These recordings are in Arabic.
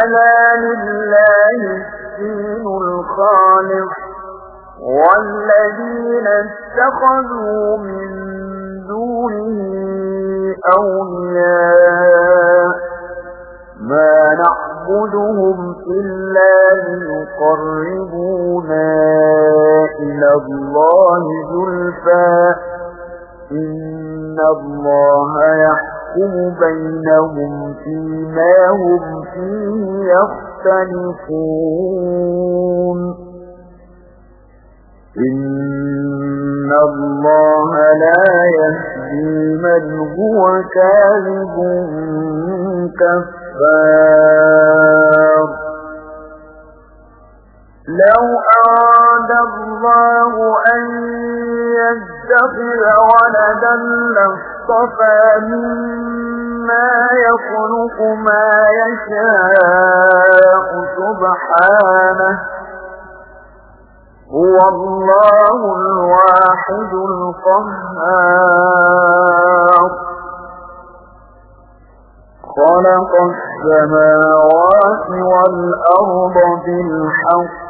ألا لله الدين الخالق والذين اتخذوا من دونه أولياء. ما نعبدهم إلا ليقربونا إلى الله زلفا إن الله يحكم بينهم فيما هم فيه يختلفون إن الله لا يهدي من هو كاذب كفار لو أراد الله أن يتخذ ولدا لاصطفى مما يخلق ما يشاء سبحانه هو الله الواحد القهار خلق السماوات والأرض بالحق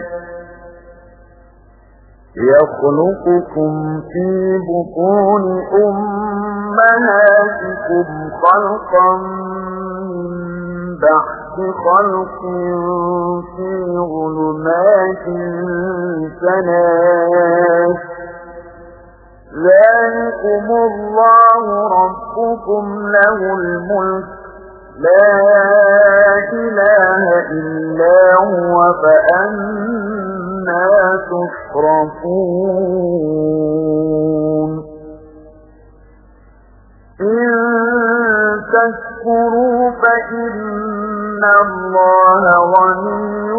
يخلقكم في بطون أمهاتكم خلقا من بعد خلق في ظلمات ثلاث ذلكم الله ربكم له الملك. لا إله إلا هو فأنا تصرفون إن تذكروا فإن الله غني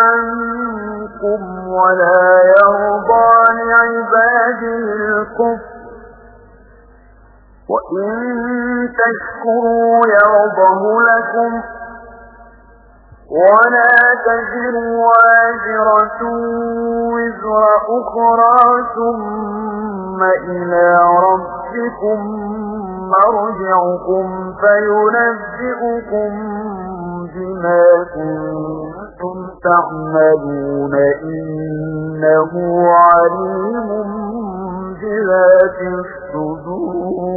عنكم ولا يرضى لعباده الكفر. وإن تشكروا يرضه لكم ولا تزر واجرة وزر أخرى ثم إلى ربكم مرجعكم فينبئكم بما كنتم تعملون إنه عليم بذات الصدور.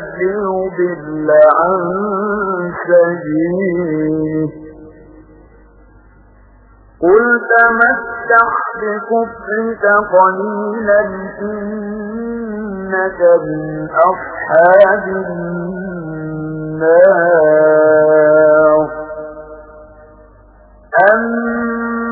ليضل عن سبيله. قل تمسح بكفرك قليلا إنك من أصحاب النار.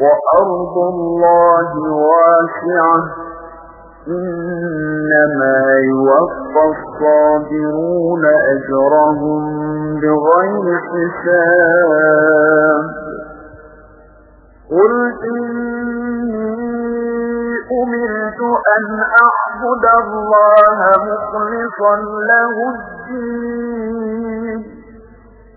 وأرض الله واسعة. إنما يوفى الصابرون أجرهم بغير حساب. قل إني أمرت أن أعبد الله مخلصا له الدين.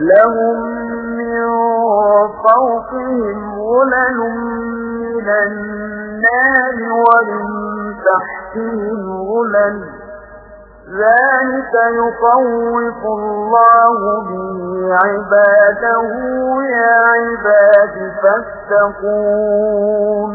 لهم من فوقهم غلل من النار ومن تحتهم غلل ذلك يخوف الله به عباده يا عباد فاتقون.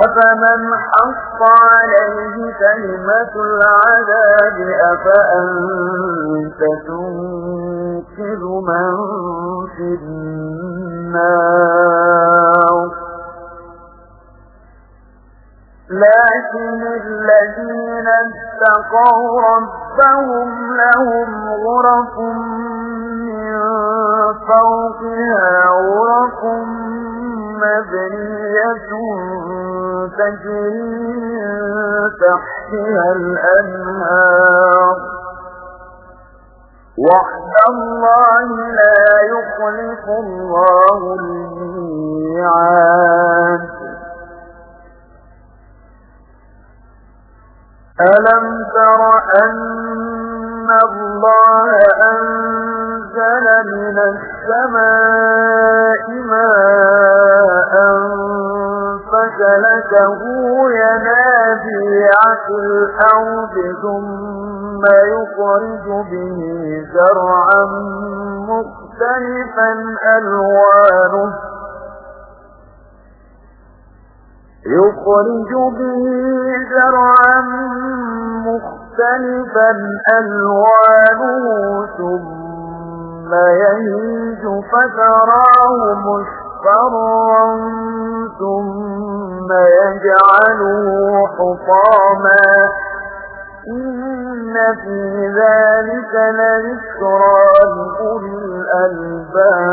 أفمن حق عليه كلمة العذاب أفأنت تنكر من في النار؟ لكن الذين اتقوا ربهم لهم غرف من فوقها غرف مبنية تجري تحتها الأنهار. وحد الله لا يخلف الله الميعاد. ألم تر أن الله أنزل من السماء ماء فسلكه ينابيع في الأرض ثم يخرج به زرعا مختلفا ألوانه يخرج به زرعا مختلفا ألوانه ثم يهيج فتراه مصفرا ثم يجعله حطاما. إن في ذلك لذكرى لأولي الألباب.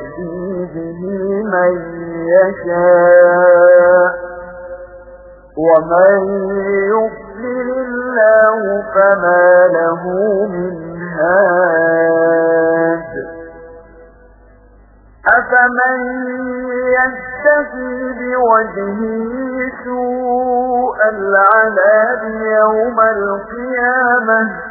به من يشاء. ومن يضلل الله فما له من هاد. أفمن يستفي بوجهه سوء العذاب يوم القيامة؟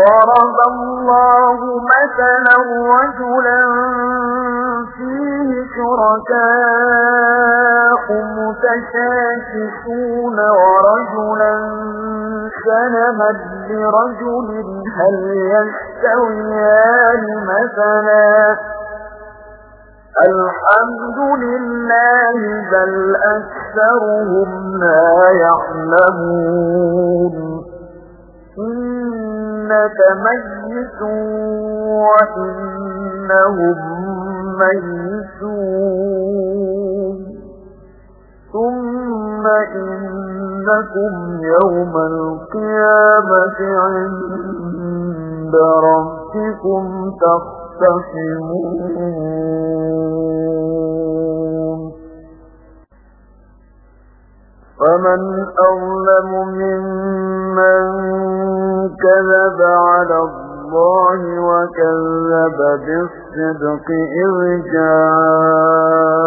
ضرب الله مثلا رجلا فيه شركاء متشاكسون ورجلا سلما لرجل هل يستويان مثلا؟ الحمد لله بل أكثرهم لا يعلمون. إنك ميت وإنهم ميتون. ثم إنكم يوم القيامة عند ربكم تختصمون. فمن أظلم ممن كذب على الله وكذب بالصدق إذ جاءه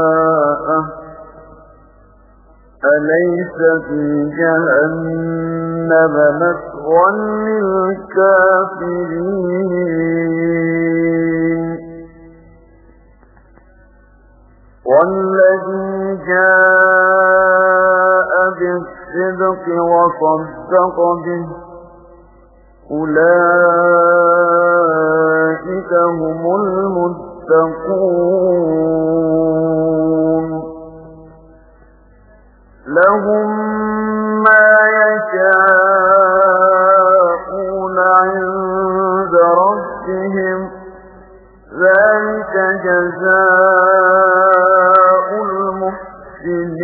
أليس في جهنم مثوى للكافرين والذي جاء بالصدق وصدق به أولئك هم المتقون. لهم ما يشاءون عند ربهم ذلك جزاء المحسنين.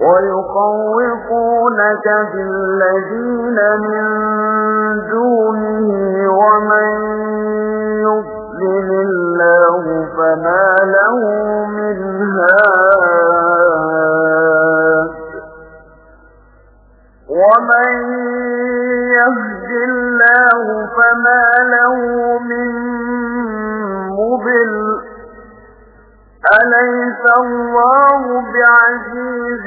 ويخوفونك بالذين من دونه ومن يضلل الله فما له من ومن يهد الله فما له من مضل أليس الله بعزيز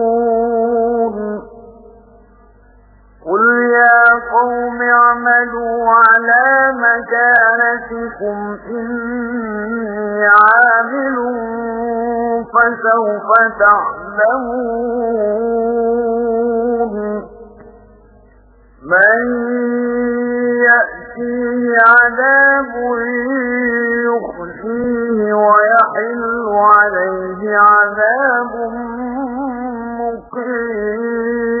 يا قوم اعملوا على مكانتكم إني عامل فسوف تعلمون. من يأتيه عذاب يخزيه ويحل عليه عذاب مقيم.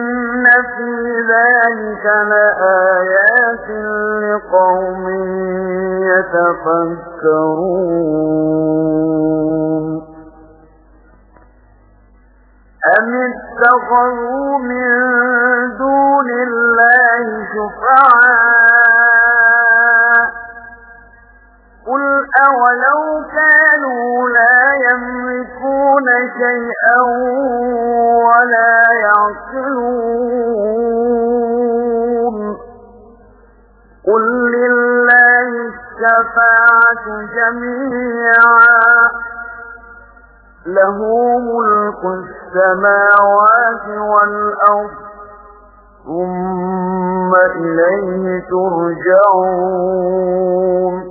في ذلك لآيات لقوم يتفكرون. أم اتخذوا من دون الله شفعاء؟ قل أولو كانوا لا يملكون شيئا ولا يعقلون. قل لله الشفاعة جميعا. له ملك السماوات والأرض. ثم إليه ترجعون.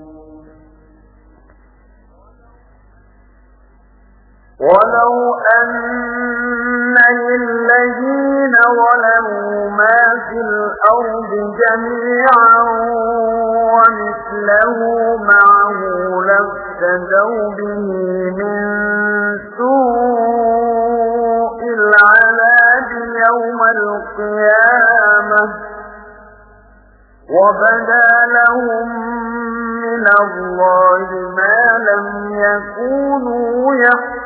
ولو أن للذين ظلموا ما في الأرض جميعا ومثله معه لافتدوا به من سوء العذاب يوم القيامة وبدا لهم من الله ما لم يكونوا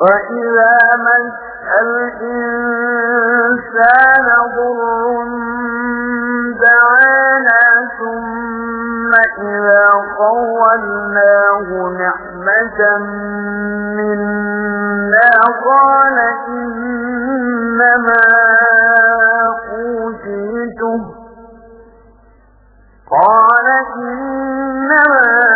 فإذا مس الإنسان ضر دعانا ثم إذا خولناه نعمة منا قال إنما أوتيته قال إنما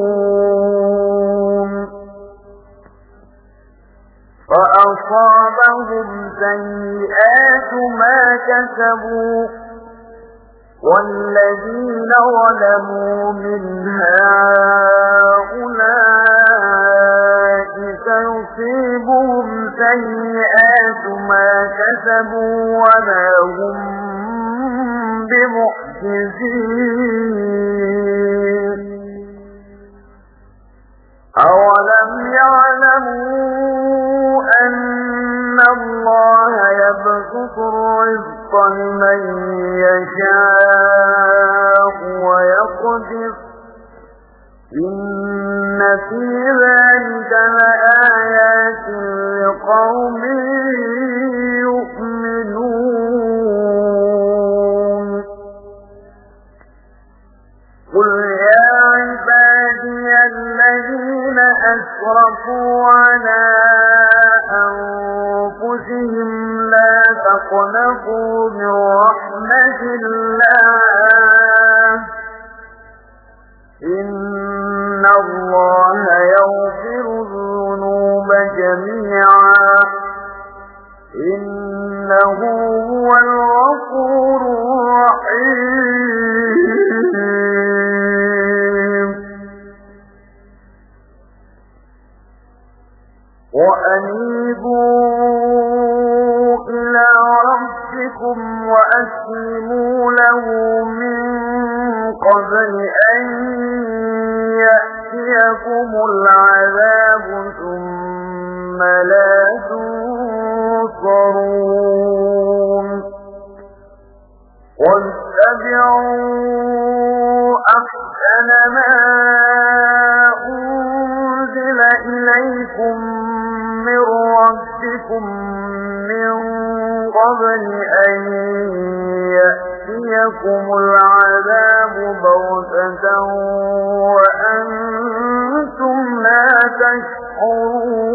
فأصابهم سيئات ما كسبوا والذين ظلموا من هؤلاء سيصيبهم سيئات ما كسبوا وما هم بمحجزين أولم يعلموا أن الله يبسط الرزق لمن يشاء ويقدر. إن في ذلك لآيات لقوم يؤمنون. قل يا عبادي الذين أسرفوا تقنطوا من رحمة الله جميعا إنه هو الغفور وأسلموا له من قبل أن يأتيكم العذاب ثم لا تنصرون واتبعوا أحسن ما أنزل إليكم من ربكم يأتيكم العذاب بغتة وأنتم لا تشعرون.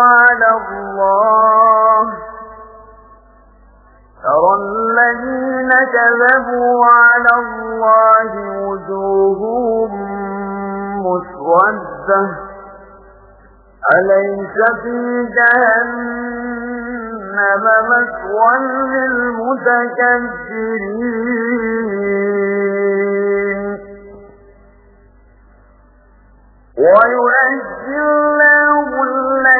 على الله. ترى الذين كذبوا على الله وجوههم مسودة. أليس في جهنم مسوى للمتكبرين؟ ويؤجل الله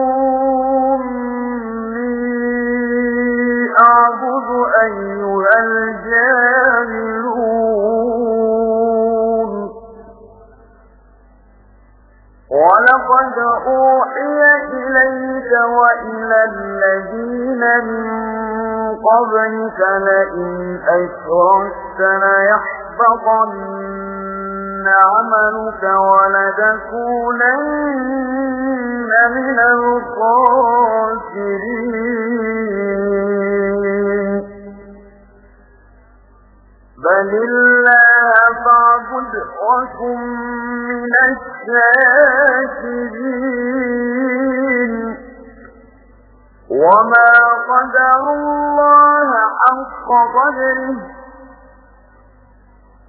الجاهلون ولقد أوحي إليك وإلى الذين من قبلك لئن أشركت ليحبطن عملك ولتكونن من الخاسرين. بل الله فاعبد وكن من الشاكرين وما قدر الله حق قدره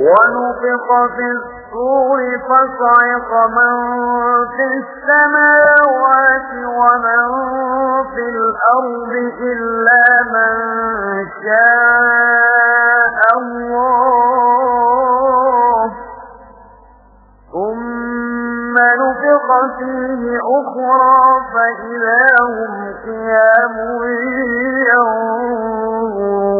ونفق في الصور فصعق من في السماوات ومن في الأرض إلا من شاء الله. ثم نفق فيه أخرى فإذا هم قيام ينظرون.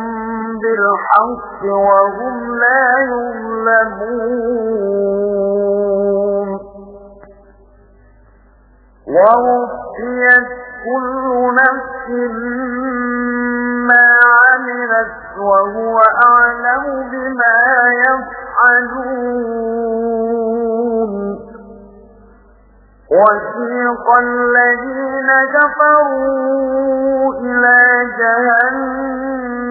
بالحق وهم لا يظلمون. ووفيت كل نفس ما عملت وهو أعلم بما يفعلون. وسيق الذين كفروا إلى جهنم.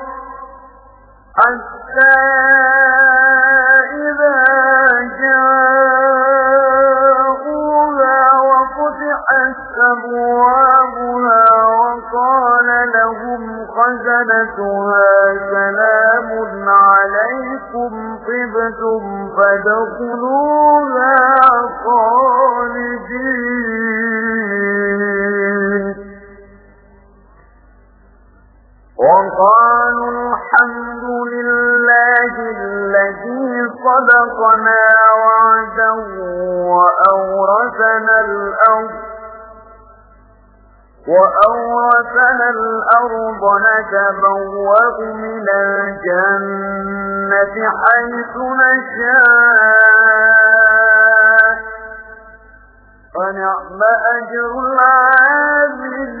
خزنتها سلام عليكم طبتم فدخلوها خالدين. وقالوا لله الذي صدقنا وعده وأورثنا الأرض وأورثنا الأرض نتبوأ من الجنة حيث نشاء. فنعم أجر العابدين